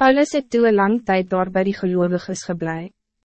Paulus het toe een lang tijd daar bij die gelovigen geblij.